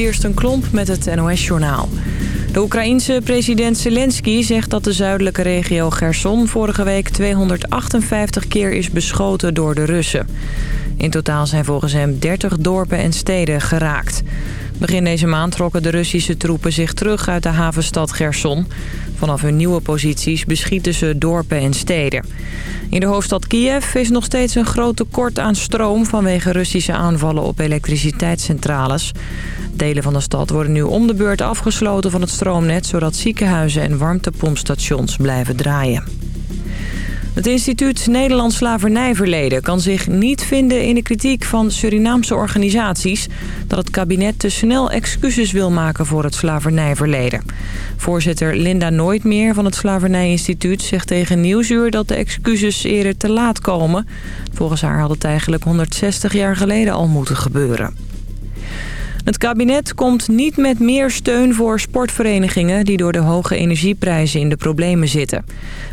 Kirsten Klomp met het NOS-journaal. De Oekraïense president Zelensky zegt dat de zuidelijke regio Gerson... vorige week 258 keer is beschoten door de Russen. In totaal zijn volgens hem 30 dorpen en steden geraakt. Begin deze maand trokken de Russische troepen zich terug uit de havenstad Gerson. Vanaf hun nieuwe posities beschieten ze dorpen en steden. In de hoofdstad Kiev is nog steeds een groot tekort aan stroom... vanwege Russische aanvallen op elektriciteitscentrales. Delen van de stad worden nu om de beurt afgesloten van het stroomnet... zodat ziekenhuizen en warmtepompstations blijven draaien. Het instituut Nederlands Slavernijverleden kan zich niet vinden in de kritiek van Surinaamse organisaties... dat het kabinet te snel excuses wil maken voor het slavernijverleden. Voorzitter Linda Nooitmeer van het Slavernijinstituut zegt tegen Nieuwsuur dat de excuses eerder te laat komen. Volgens haar had het eigenlijk 160 jaar geleden al moeten gebeuren. Het kabinet komt niet met meer steun voor sportverenigingen... die door de hoge energieprijzen in de problemen zitten.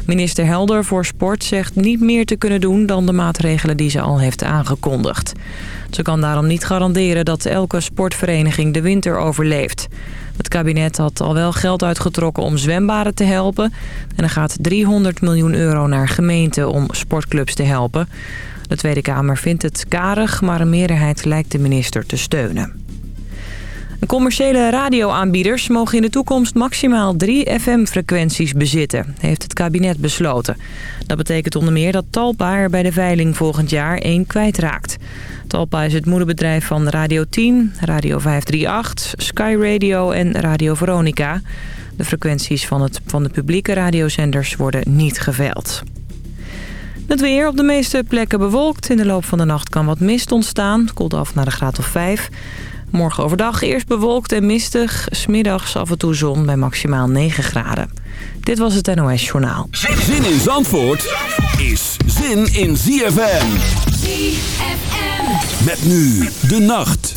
Minister Helder voor Sport zegt niet meer te kunnen doen... dan de maatregelen die ze al heeft aangekondigd. Ze kan daarom niet garanderen dat elke sportvereniging de winter overleeft. Het kabinet had al wel geld uitgetrokken om zwembaden te helpen. En er gaat 300 miljoen euro naar gemeenten om sportclubs te helpen. De Tweede Kamer vindt het karig, maar een meerderheid lijkt de minister te steunen. Commerciële radioaanbieders mogen in de toekomst maximaal drie FM-frequenties bezitten, heeft het kabinet besloten. Dat betekent onder meer dat Talpa er bij de veiling volgend jaar één kwijtraakt. Talpa is het moederbedrijf van Radio 10, Radio 538, Sky Radio en Radio Veronica. De frequenties van, het, van de publieke radiozenders worden niet geveild. Het weer op de meeste plekken bewolkt. In de loop van de nacht kan wat mist ontstaan. Het koelt af naar de graad of 5. Morgen overdag eerst bewolkt en mistig. Smiddags af en toe zon bij maximaal 9 graden. Dit was het NOS Journaal. Zin in Zandvoort is zin in ZFM. ZFM. Met nu de nacht.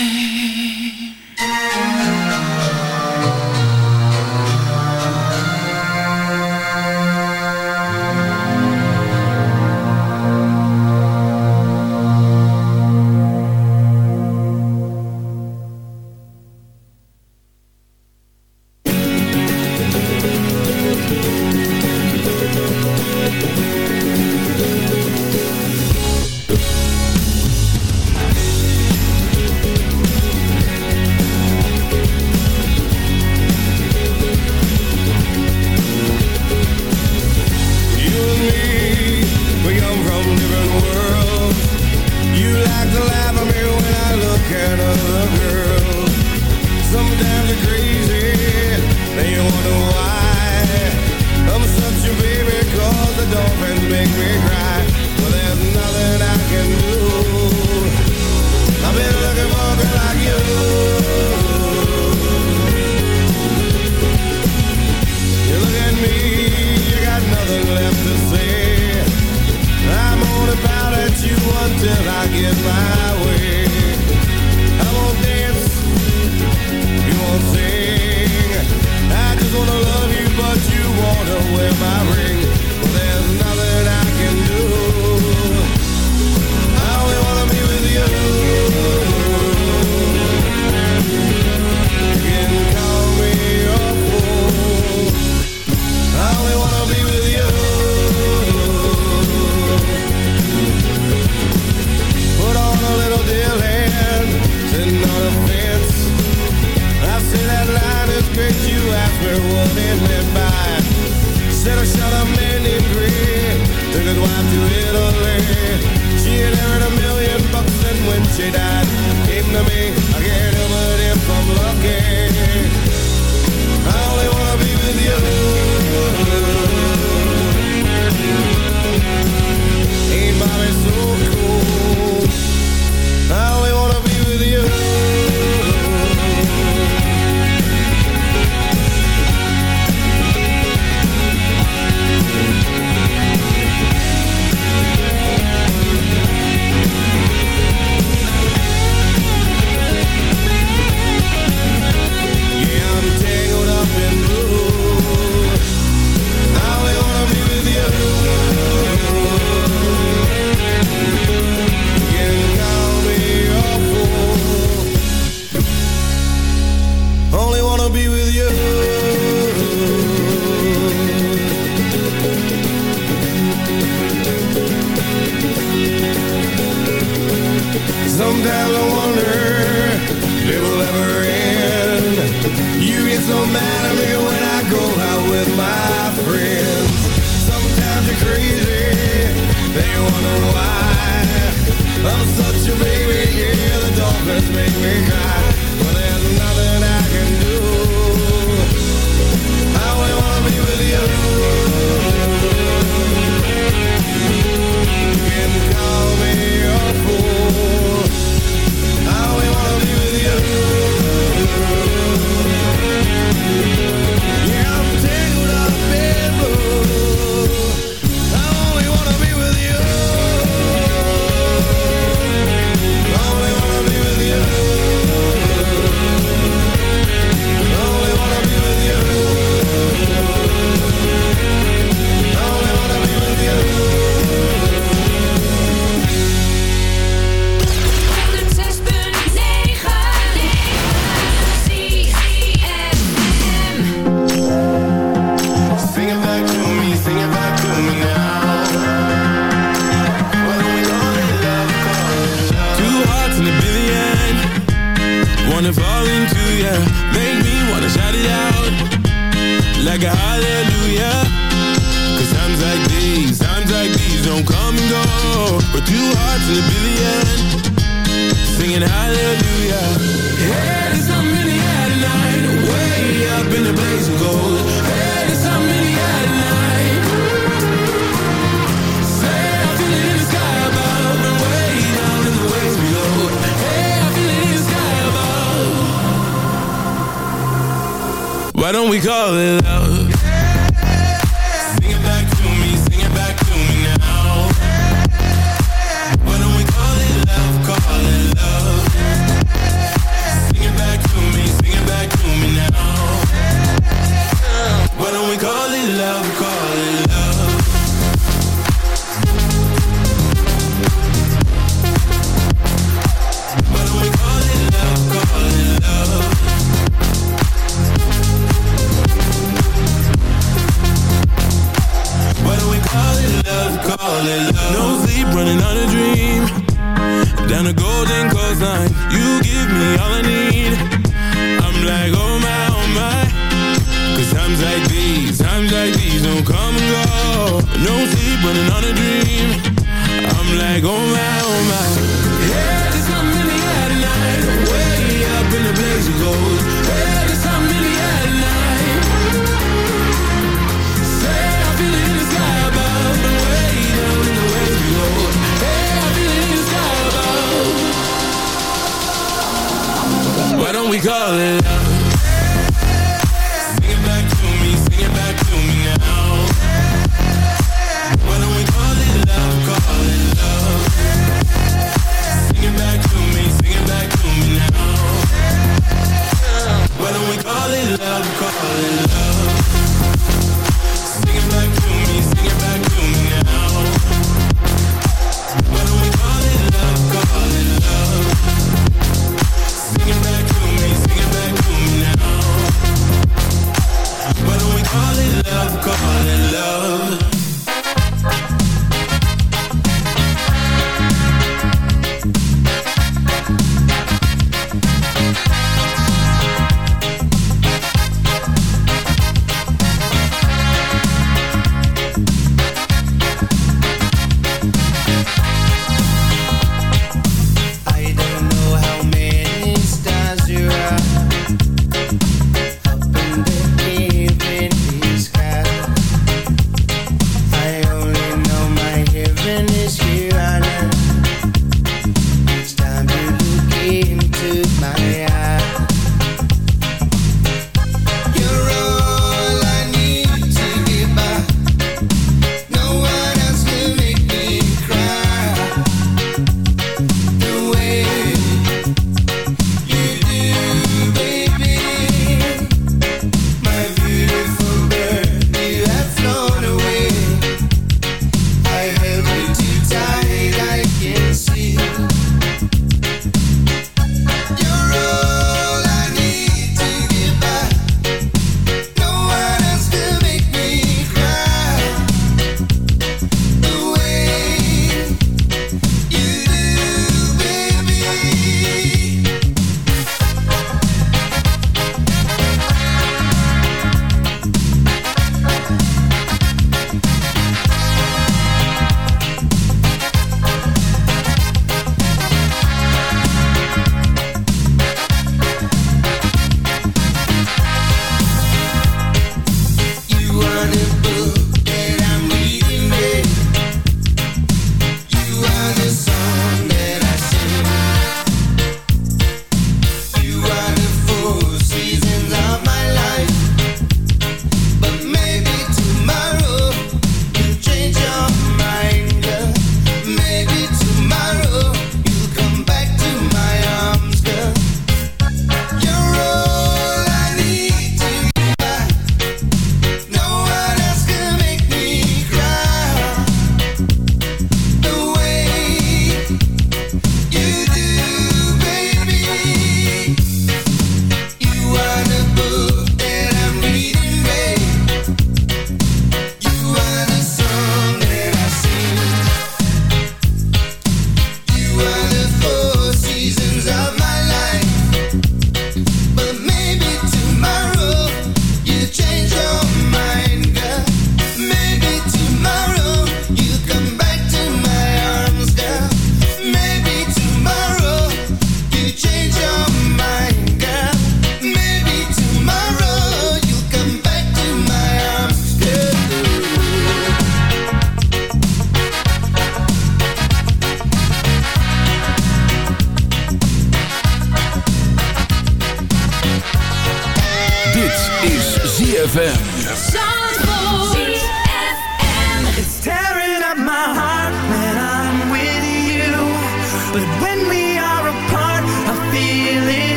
pick you after what it went by. Said I shot a man named Green, took his wife to Italy. She inherited a million bucks and when she died, came to me. I can't help it if I'm lucky. I only wanna be with you. Ain't Bobby so cool? Sometimes I wonder if it will ever end. You get so mad at me when I go out with my friends. Sometimes you're crazy, they wonder why. I'm such a baby. times like these, times like these don't come and go. No sleep on a dream. I'm like, oh my, oh my. Yeah, there's something in the air tonight. Way up in the blaze of gold. There's something in the air tonight. I feel it in the sky above. Way down in the waves below. Hey, I feel it in the sky above. Why don't we call it? love calling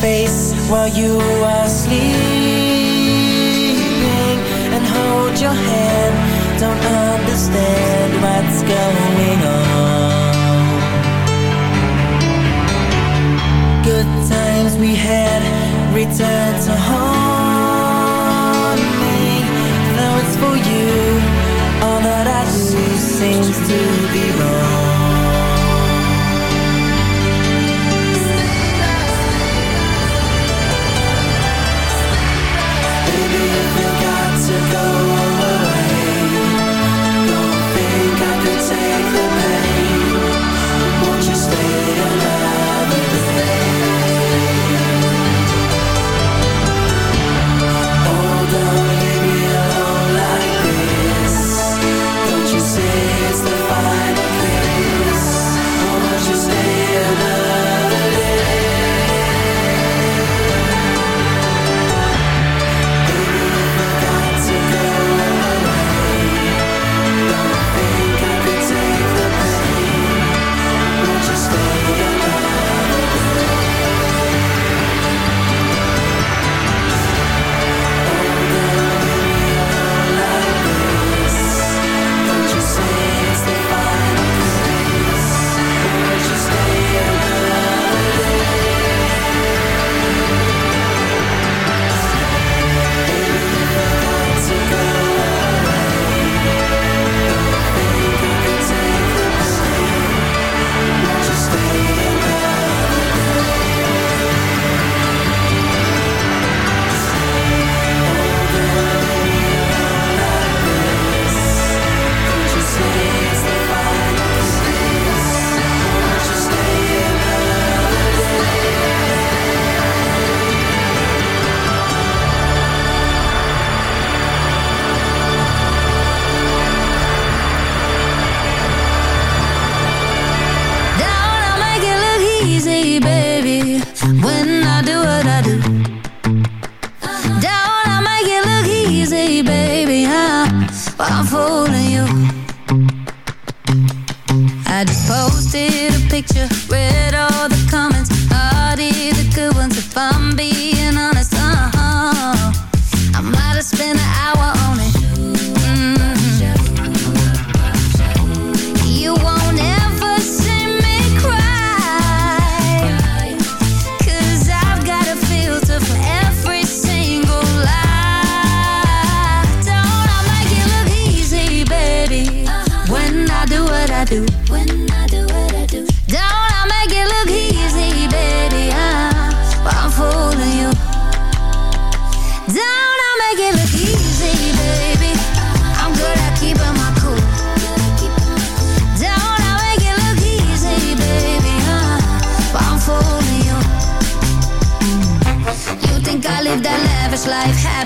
face while you are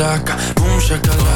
Shakalaka, boom, shakalaka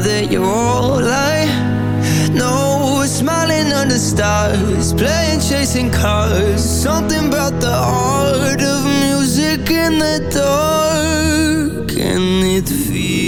that you're all I know. Smiling under stars, playing chasing cars. Something about the art of music in the dark And it feels